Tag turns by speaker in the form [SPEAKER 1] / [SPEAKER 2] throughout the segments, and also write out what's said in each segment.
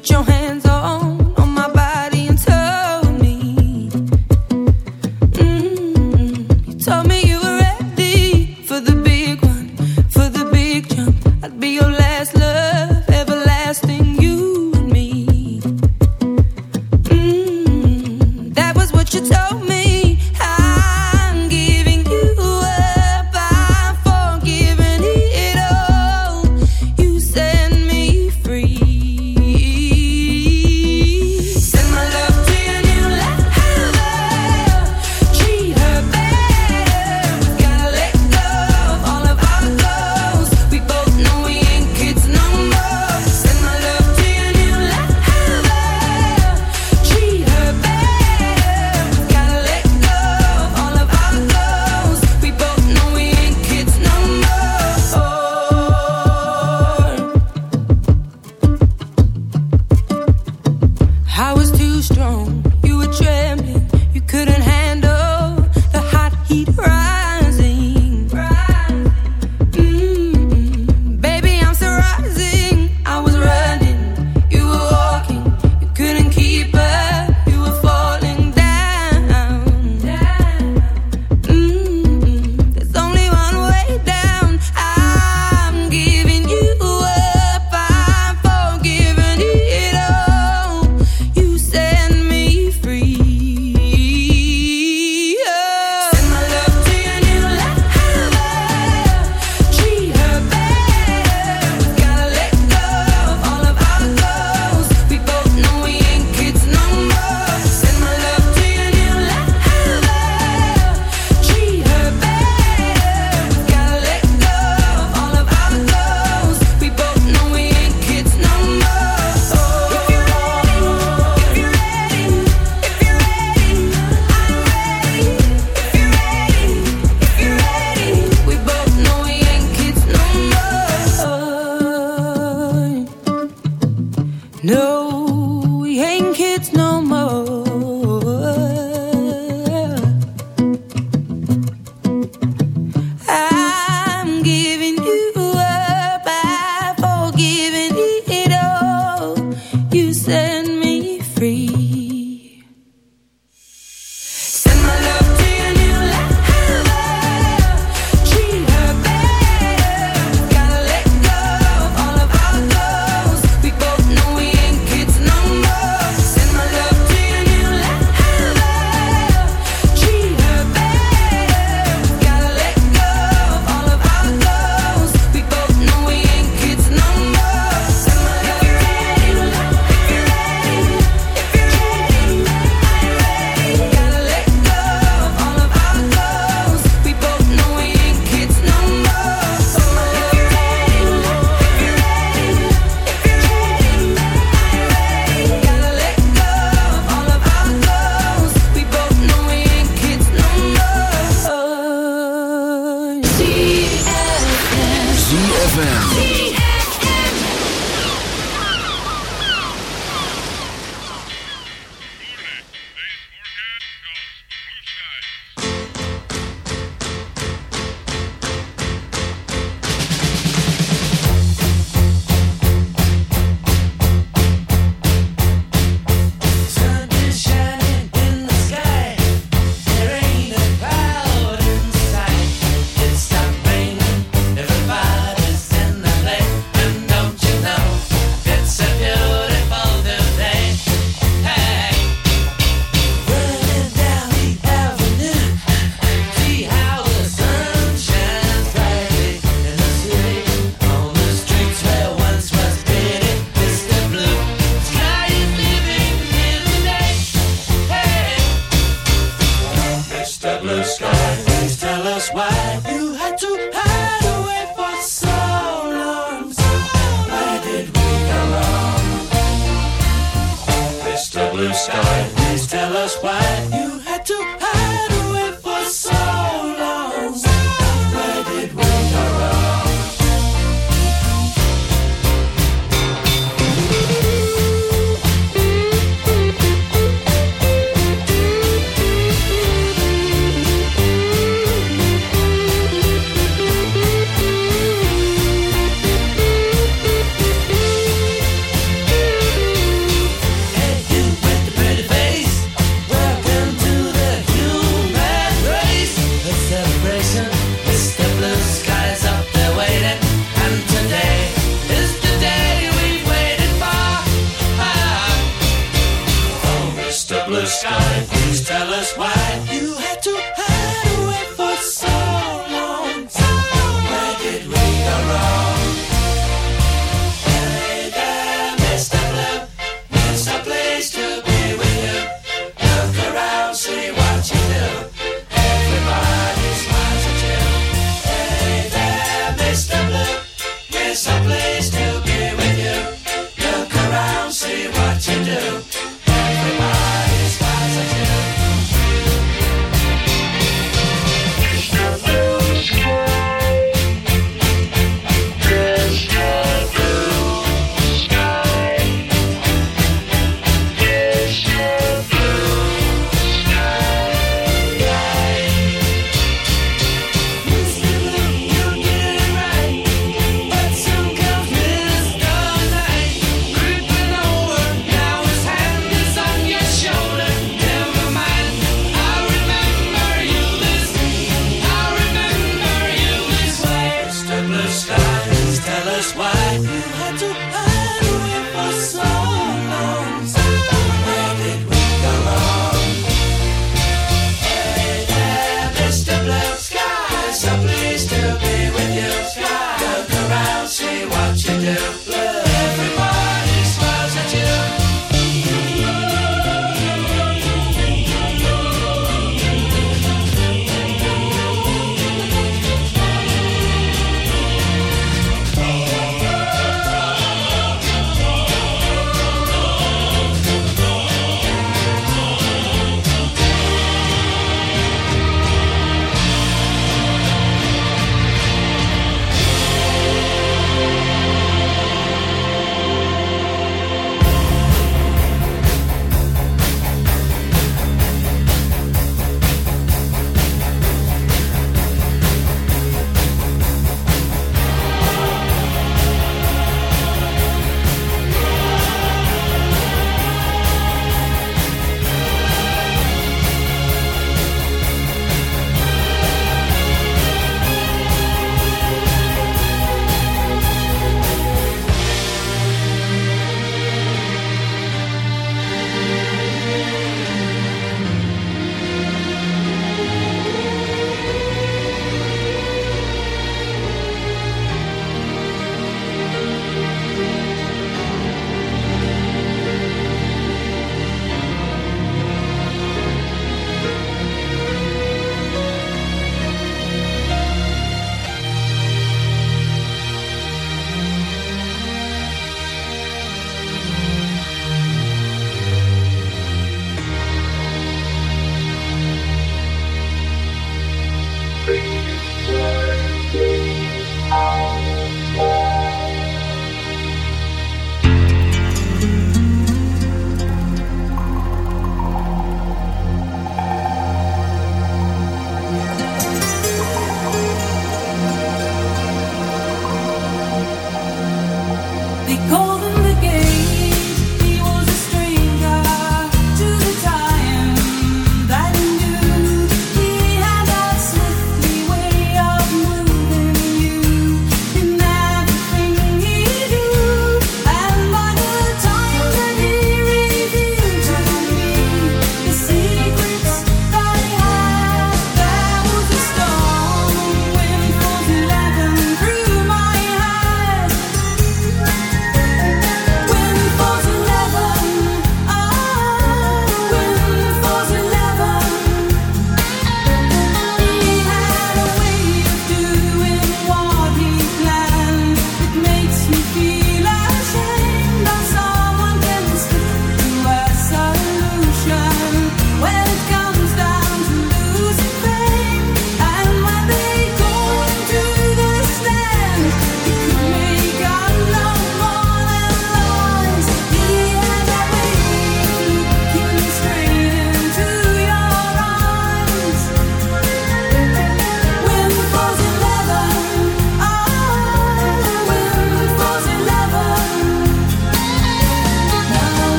[SPEAKER 1] put your
[SPEAKER 2] hands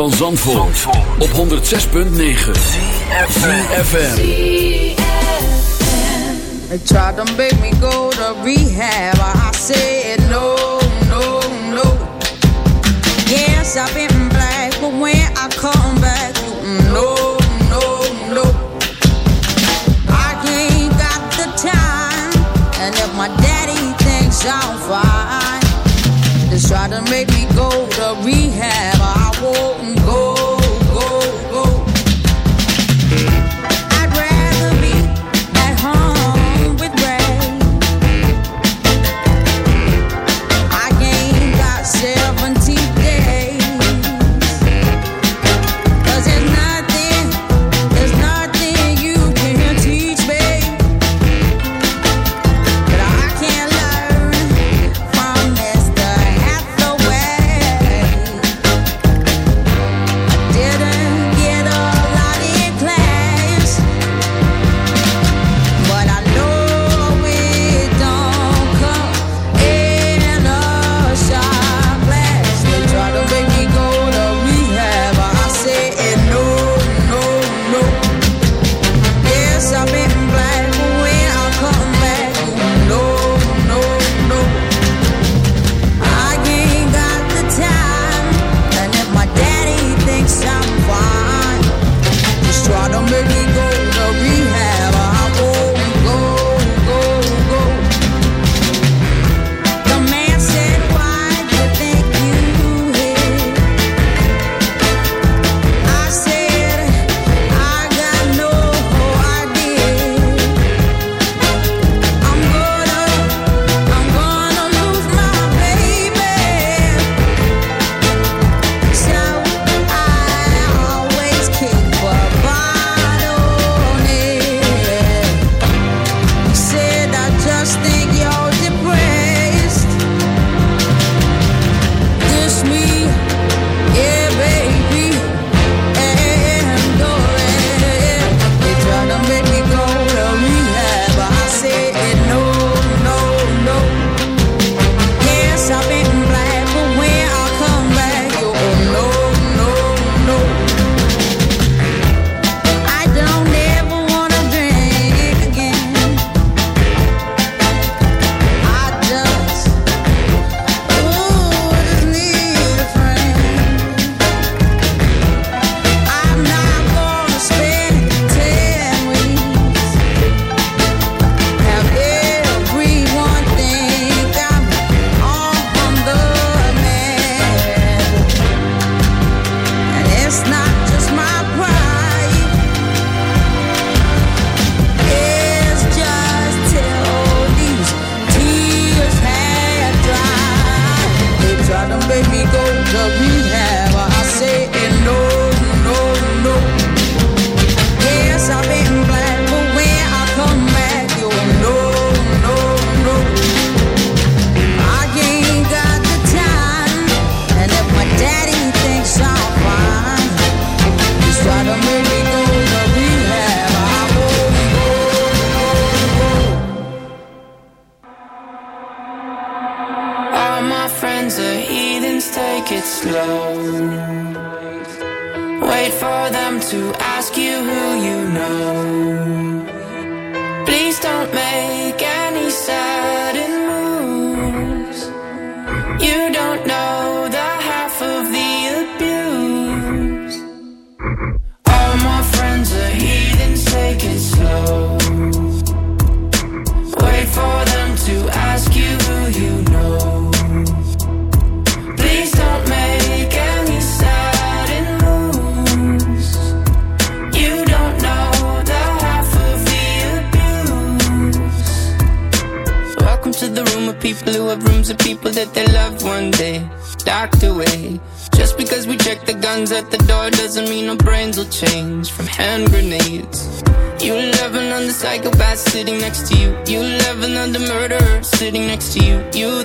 [SPEAKER 3] van Zandvoort, op 106.9 CFFM
[SPEAKER 4] They tried to make me go to rehab. I said
[SPEAKER 5] sitting next to you. You love another murderer sitting next to you. You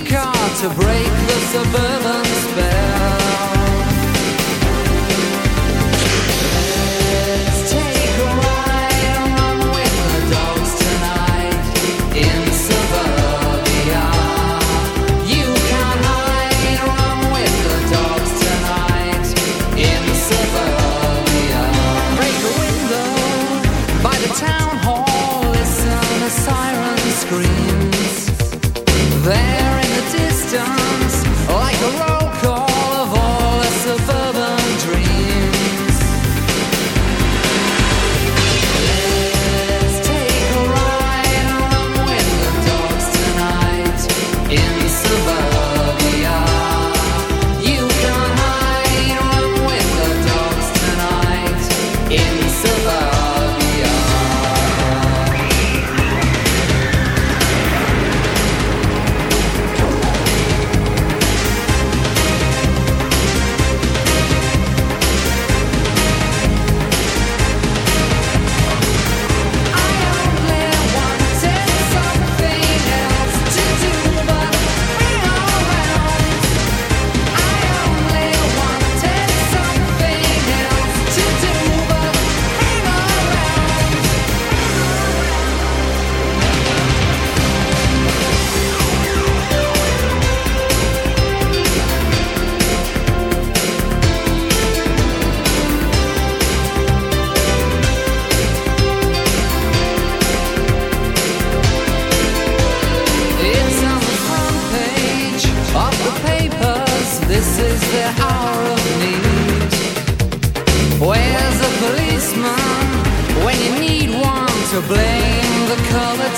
[SPEAKER 6] car to break the suburban blame the color